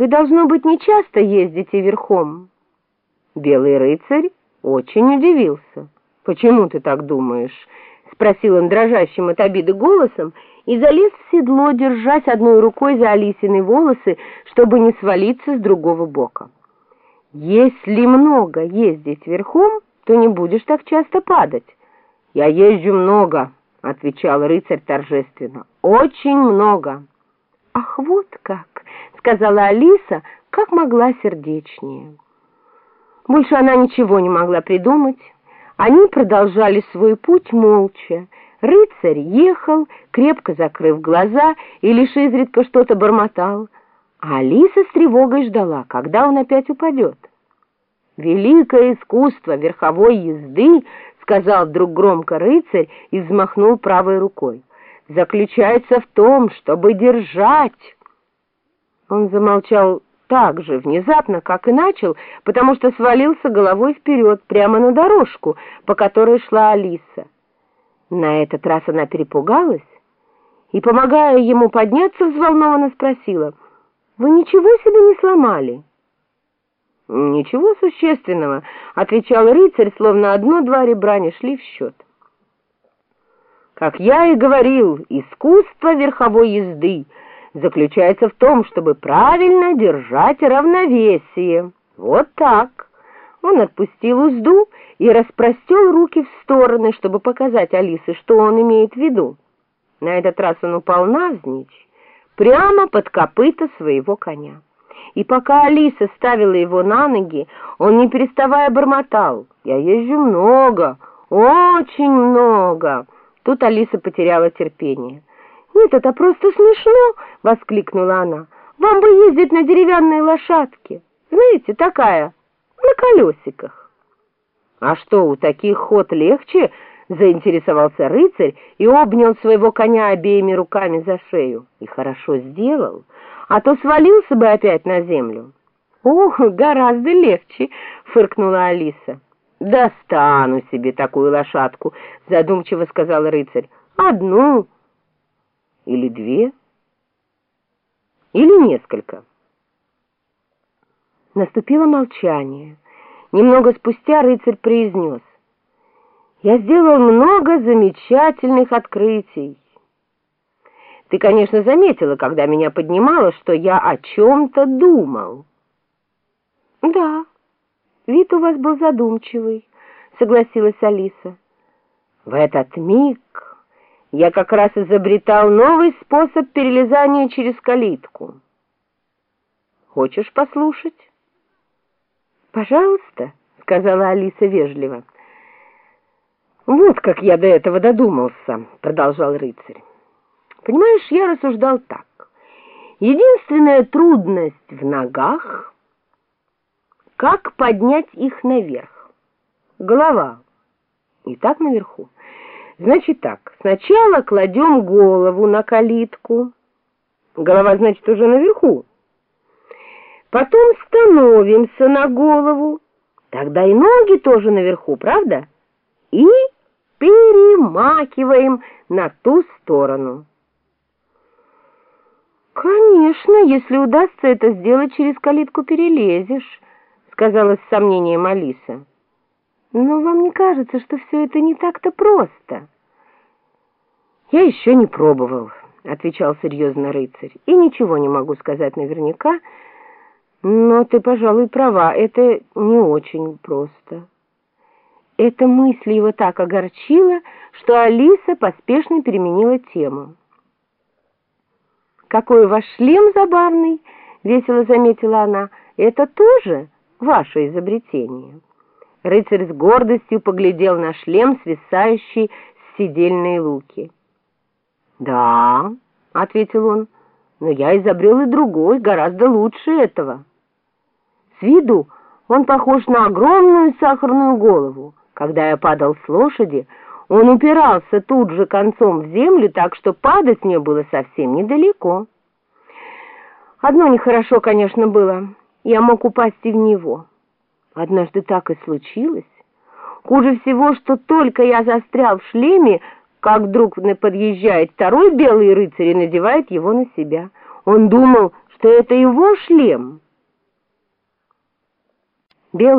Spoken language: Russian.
Вы, должно быть, не часто ездите верхом. Белый рыцарь очень удивился. «Почему ты так думаешь?» — спросил он дрожащим от обиды голосом и залез в седло, держась одной рукой за Алисины волосы, чтобы не свалиться с другого бока. «Если много ездить верхом, то не будешь так часто падать». «Я езжу много», — отвечал рыцарь торжественно. «Очень много». «Ах, вот как!» — сказала Алиса, как могла сердечнее. Больше она ничего не могла придумать. Они продолжали свой путь молча. Рыцарь ехал, крепко закрыв глаза, и лишь изредка что-то бормотал. А Алиса с тревогой ждала, когда он опять упадет. «Великое искусство верховой езды», — сказал вдруг громко рыцарь и взмахнул правой рукой, — «заключается в том, чтобы держать». Он замолчал так же внезапно, как и начал, потому что свалился головой вперед, прямо на дорожку, по которой шла Алиса. На этот раз она перепугалась и, помогая ему подняться, взволнованно спросила, «Вы ничего себе не сломали?» «Ничего существенного», — отвечал рыцарь, словно одно-два ребра не шли в счет. «Как я и говорил, искусство верховой езды — заключается в том, чтобы правильно держать равновесие. Вот так. Он отпустил узду и распростел руки в стороны, чтобы показать Алисе, что он имеет в виду. На этот раз он упал навзничь, прямо под копыта своего коня. И пока Алиса ставила его на ноги, он, не переставая, бормотал. «Я езжу много, очень много». Тут Алиса потеряла терпение. «Нет, это просто смешно!» — воскликнула она. «Вам бы ездить на деревянной лошадке, знаете, такая, на колесиках». «А что, у таких ход легче?» — заинтересовался рыцарь и обнял своего коня обеими руками за шею. И хорошо сделал, а то свалился бы опять на землю. «Ох, гораздо легче!» — фыркнула Алиса. «Достану себе такую лошадку», — задумчиво сказал рыцарь. «Одну» или две, или несколько. Наступило молчание. Немного спустя рыцарь произнес. «Я сделал много замечательных открытий. Ты, конечно, заметила, когда меня поднимала, что я о чем-то думал». «Да, вид у вас был задумчивый», — согласилась Алиса. В этот миг я как раз изобретал новый способ перелезания через калитку. Хочешь послушать? Пожалуйста, сказала Алиса вежливо. Вот как я до этого додумался, продолжал рыцарь. Понимаешь, я рассуждал так. Единственная трудность в ногах — как поднять их наверх. Голова и так наверху. Значит так, сначала кладем голову на калитку. Голова, значит, уже наверху. Потом становимся на голову. Тогда и ноги тоже наверху, правда? И перемакиваем на ту сторону. «Конечно, если удастся это сделать, через калитку перелезешь», — сказала с сомнением Алиса. Но вам не кажется, что все это не так-то просто? Я еще не пробовал, отвечал серьезно рыцарь, и ничего не могу сказать наверняка, но ты, пожалуй, права, это не очень просто. Эта мысль его так огорчила, что Алиса поспешно переменила тему. «Какой ваш шлем забавный!» — весело заметила она. «Это тоже ваше изобретение?» Рыцарь с гордостью поглядел на шлем, свисающий с седельной луки. «Да», — ответил он, — «но я изобрел и другой, гораздо лучше этого». С виду он похож на огромную сахарную голову. Когда я падал с лошади, он упирался тут же концом в землю, так что падать мне было совсем недалеко. Одно нехорошо, конечно, было. Я мог упасть и в него. Однажды так и случилось. Хуже всего, что только я застрял в шлеме, как вдруг подъезжает второй белый рыцарь и надевает его на себя. Он думал, что это его шлем. Белый